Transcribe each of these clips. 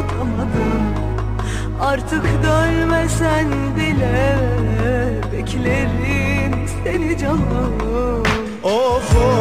unutamadım. Artık dönmesen bile Beklerim seni canım. Of of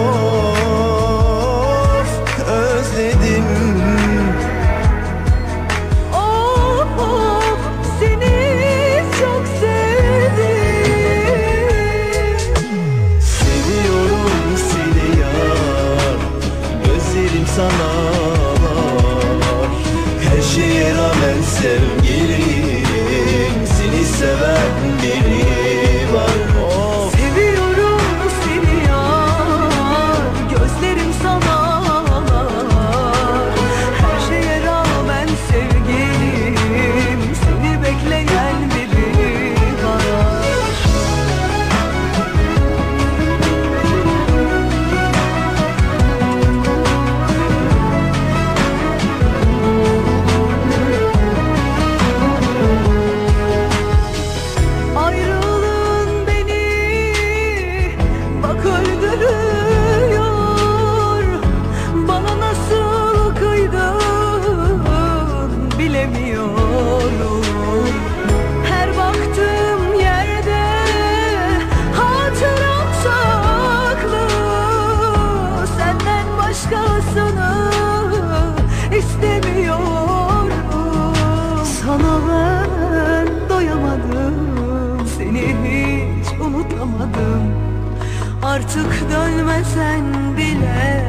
Artık dönmesen bile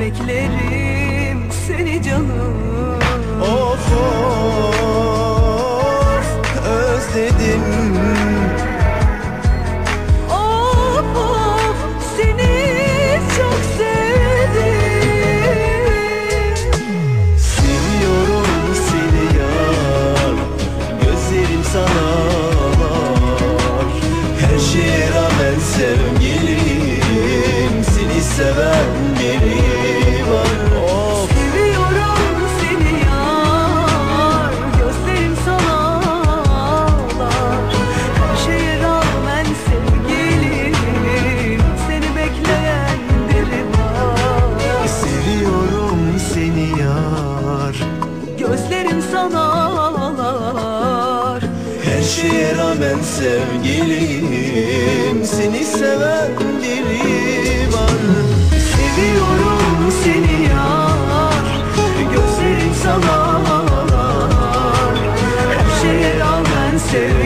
Beklerim seni canım. Of of özledim. Of of seni çok sevdim. Seviyorum seni yar. Gözlerim sana yar. Gözlerim sana ağlar. Her şeye rağmen sevgilim Seni seven biri var. Seviyorum seni yar. Gözlerim sana ağlar. Her şeye rağmen sevgilim.